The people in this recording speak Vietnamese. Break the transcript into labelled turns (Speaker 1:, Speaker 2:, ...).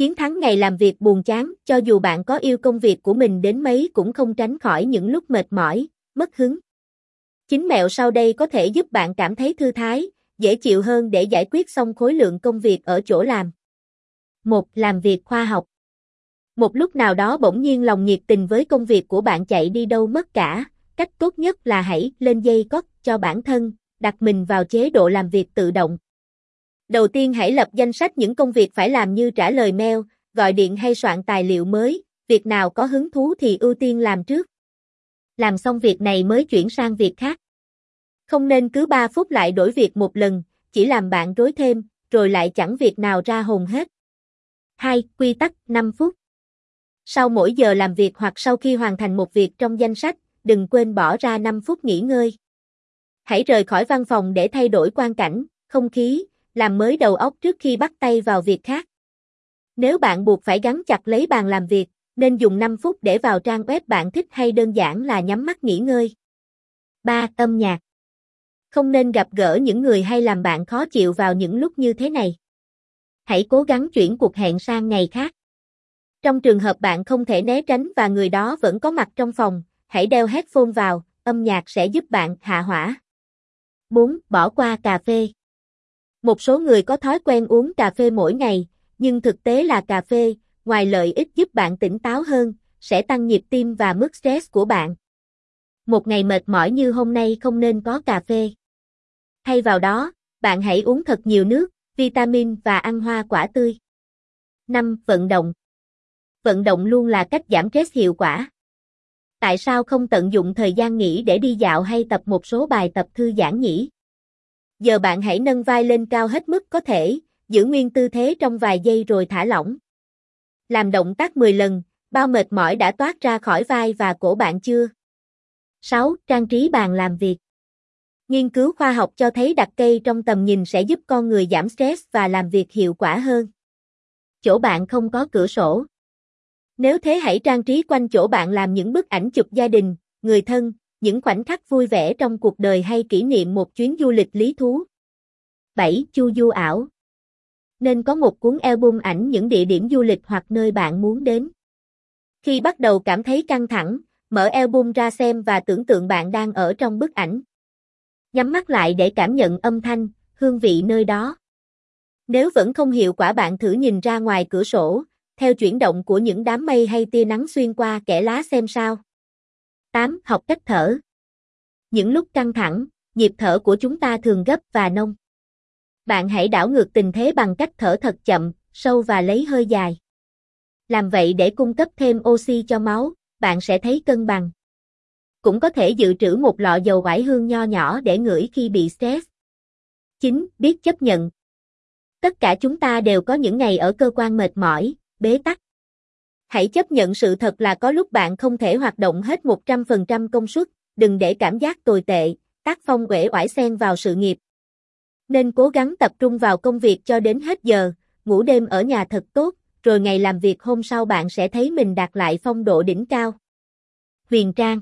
Speaker 1: Chiến thắng ngày làm việc buồn chán, cho dù bạn có yêu công việc của mình đến mấy cũng không tránh khỏi những lúc mệt mỏi, mất hứng. Chính mẹo sau đây có thể giúp bạn cảm thấy thư thái, dễ chịu hơn để giải quyết xong khối lượng công việc ở chỗ làm. 1. Làm việc khoa học. Một lúc nào đó bỗng nhiên lòng nhiệt tình với công việc của bạn chạy đi đâu mất cả, cách tốt nhất là hãy lên dây cót cho bản thân, đặt mình vào chế độ làm việc tự động. Đầu tiên hãy lập danh sách những công việc phải làm như trả lời mail, gọi điện hay soạn tài liệu mới, việc nào có hứng thú thì ưu tiên làm trước. Làm xong việc này mới chuyển sang việc khác. Không nên cứ 3 phút lại đổi việc một lần, chỉ làm bạn rối thêm, rồi lại chẳng việc nào ra hồn hết. 2. Quy tắc 5 phút. Sau mỗi giờ làm việc hoặc sau khi hoàn thành một việc trong danh sách, đừng quên bỏ ra 5 phút nghỉ ngơi. Hãy rời khỏi văn phòng để thay đổi quan cảnh, không khí, làm mới đầu óc trước khi bắt tay vào việc khác. Nếu bạn buộc phải gắn chặt lấy bàn làm việc, nên dùng 5 phút để vào trang web bạn thích hay đơn giản là nhắm mắt nghỉ ngơi. 3. Âm nhạc Không nên gặp gỡ những người hay làm bạn khó chịu vào những lúc như thế này. Hãy cố gắng chuyển cuộc hẹn sang ngày khác. Trong trường hợp bạn không thể né tránh và người đó vẫn có mặt trong phòng, hãy đeo headphone vào, âm nhạc sẽ giúp bạn hạ hỏa. 4. Bỏ qua cà phê. Một số người có thói quen uống cà phê mỗi ngày, nhưng thực tế là cà phê, ngoài lợi ích giúp bạn tỉnh táo hơn, sẽ tăng nhịp tim và mức stress của bạn. Một ngày mệt mỏi như hôm nay không nên có cà phê. Thay vào đó, bạn hãy uống thật nhiều nước, vitamin và ăn hoa quả tươi. 5. Vận động. Vận động luôn là cách giảm stress hiệu quả. Tại sao không tận dụng thời gian nghỉ để đi dạo hay tập một số bài tập thư giãn nhỉ? Giờ bạn hãy nâng vai lên cao hết mức có thể, giữ nguyên tư thế trong vài giây rồi thả lỏng. Làm động tác 10 lần, bao mệt mỏi đã toát ra khỏi vai và cổ bạn chưa? 6. Trang trí bàn làm việc. Nghiên cứu khoa học cho thấy đặt cây trong tầm nhìn sẽ giúp con người giảm stress và làm việc hiệu quả hơn. Chỗ bạn không có cửa sổ. Nếu thế hãy trang trí quanh chỗ bạn làm những bức ảnh chụp gia đình, người thân, những khoảnh khắc vui vẻ trong cuộc đời hay kỷ niệm một chuyến du lịch lý thú. 7. Chu du ảo Nên có một cuốn album ảnh những địa điểm du lịch hoặc nơi bạn muốn đến. Khi bắt đầu cảm thấy căng thẳng, mở album ra xem và tưởng tượng bạn đang ở trong bức ảnh. Nhắm mắt lại để cảm nhận âm thanh, hương vị nơi đó. Nếu vẫn không hiệu quả bạn thử nhìn ra ngoài cửa sổ, theo chuyển động của những đám mây hay tia nắng xuyên qua kẽ lá xem sao. 8. Học cách thở. Những lúc căng thẳng, nhịp thở của chúng ta thường gấp và nông. Bạn hãy đảo ngược tình thế bằng cách thở thật chậm, sâu và lấy hơi dài. Làm vậy để cung cấp thêm oxy cho máu, bạn sẽ thấy cân bằng. Cũng có thể dự trữ một lọ dầu oải hương nho nhỏ để ngửi khi bị stress. 9. Biết chấp nhận. Tất cả chúng ta đều có những ngày ở cơ quan mệt mỏi, bế tắc. Hãy chấp nhận sự thật là có lúc bạn không thể hoạt động hết 100% công suất, đừng để cảm giác tồi tệ, tác phong uể oải xen vào sự nghiệp. Nên cố gắng tập trung vào công việc cho đến hết giờ, ngủ đêm ở nhà thật tốt, rồi ngày làm việc hôm sau bạn sẽ thấy mình đạt lại phong độ đỉnh cao. Huyền Trang